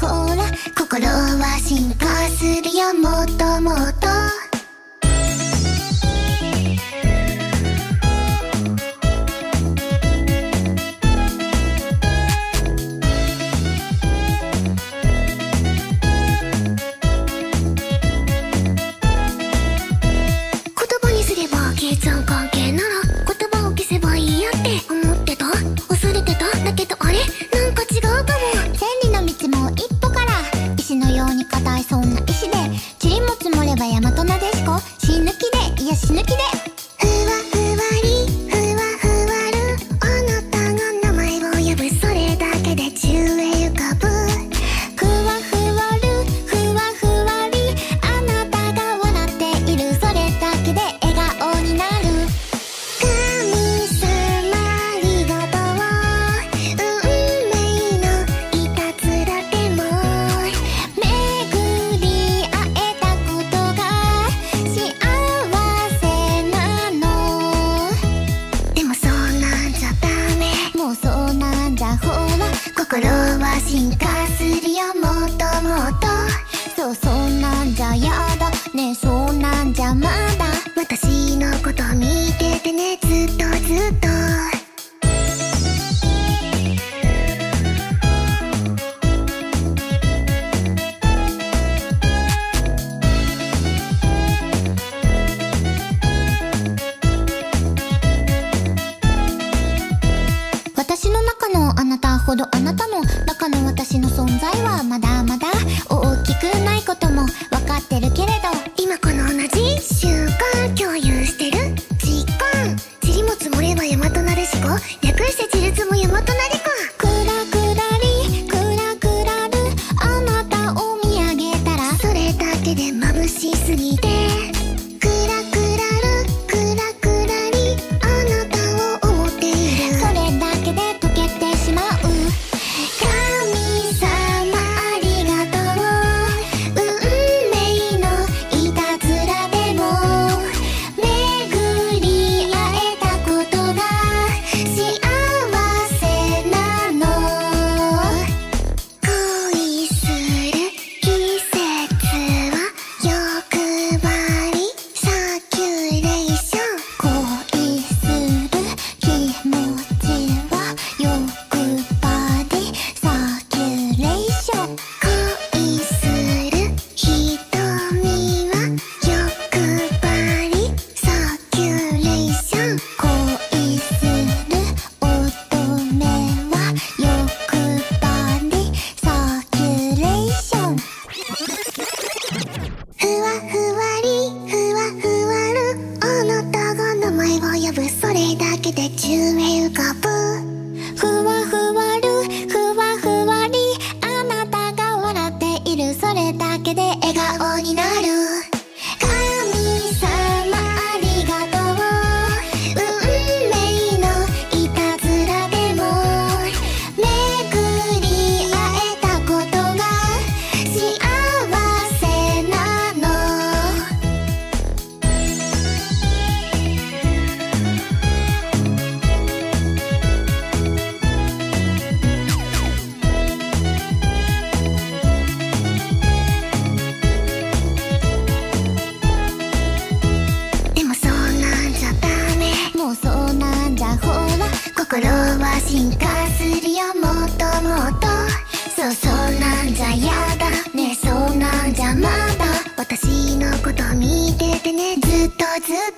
ほら心は進化するよ。もっともっとねずっとずっと。し略して自立も山となりこクラクラリクラクラる。あなたを見上げたらそれだけで眩しすぎて。私のこと見ててねずっとずっと